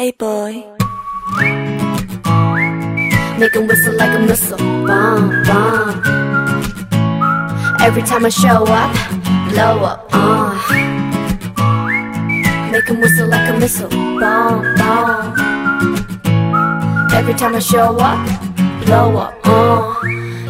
Hey boy. Make 'em whistle like a missile. Bomb, bomb. Every time I show up, blow up. Uh. Make 'em whistle like a missile. Bomb, bomb. Every time I show up, blow up. Uh.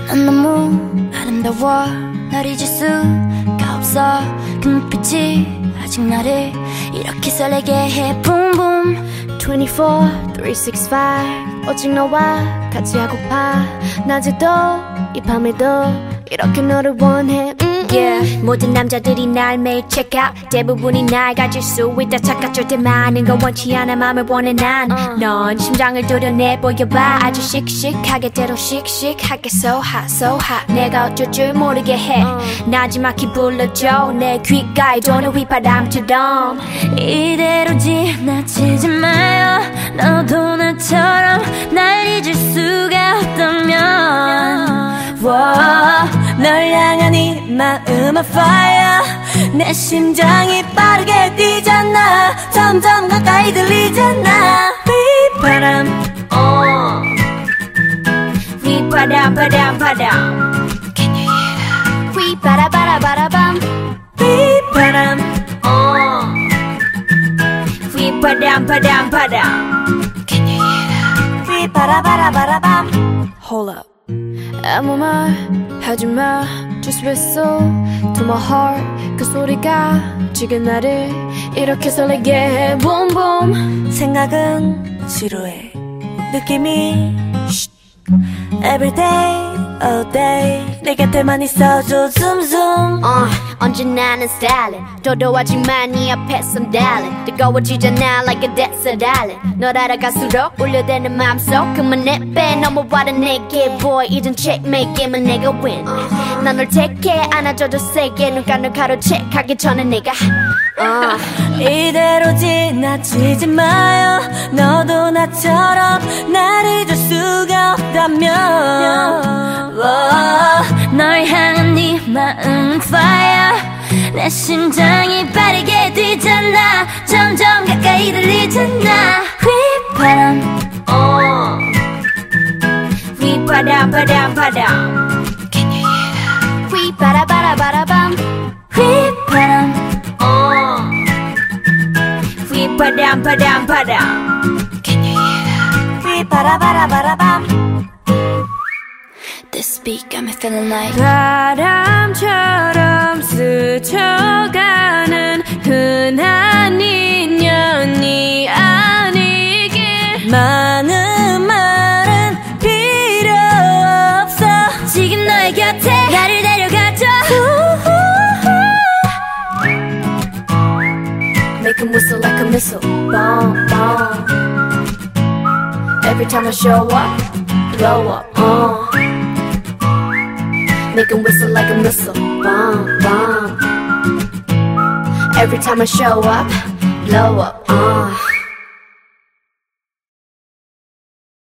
난 너무 아름다워 널 잊을 수가 없어 그 눈빛이 아직 나를 이렇게 설레게 해 Boom boom 24, 365 오직 너와 같이 하고파. 낮에도 이 밤에도 이렇게 너를 원해. 음, 음. yeah. 모든 남자들이 날 매일 check out. 대부분이 날 가질 수 있다 착각할 때 많은 건 원치 않아 맘을 원해. 난넌 심장을 도려내 보여봐. 아주 씩씩하게 때로 씩씩하게 so hot so hot. 내가 어쩔 줄 모르게 해. 나지막히 불러줘. 내 귓가에 도는 휘바람처럼. 이대로 지나치지 마 널 향한 이 마음은 fire. 내 심장이 빠르게 뛰잖아. 점점 가까이 들리잖아. 휘바람. 어. 휘바람 바람 바람? 휘바라바라바라밤 휘바람. 어. 휘바람 바람 바람? 휘바라바라바라밤. Hold up 아무 말 하지마 Just whistle to my heart 그 소리가 지금 나를 이렇게 설레게 해 Boom boom 생각은 지루해. 느낌이 쉿. Every day, all day. 내 곁에만 있어줘, zoom zoom. 어, 언제나 는 stylin 도도하지만 네 앞에선 darling. 뜨거워지잖아 like a desert darling. 널 알아갈수록 울려대는 맘속 그만해 빼. 넘어와라 내게 boy. 이젠 checkmate 게임은 내가 win. 난널 택해 안아줘도 세게. 눈가를 가로채 가기 전에 내가. 어. 이대로 지나치지 마요. 너도 나처럼 날 잊을 수가 없다면. 어, 널 향한 네 마음은 fire 내 심장이 빠르게 뛰잖아 점점 가까이 들리잖아 휘바람 어. you hear that? 휘바라바라바라밤 휘바람 어. 휘바람 바람 바람? 휘바라바라바라밤. This beat got me feeling like 바람처럼 스쳐가는 흔한 인연이 아니길 많은 말은 필요 없어. 지금 너의 곁에 나를 데려가줘 Make 'em whistle like a missile Bomb, bomb Every time I show up Blow up, uh Make him whistle like a missile. Bomb, bomb. Every time I show up, blow up. Uh.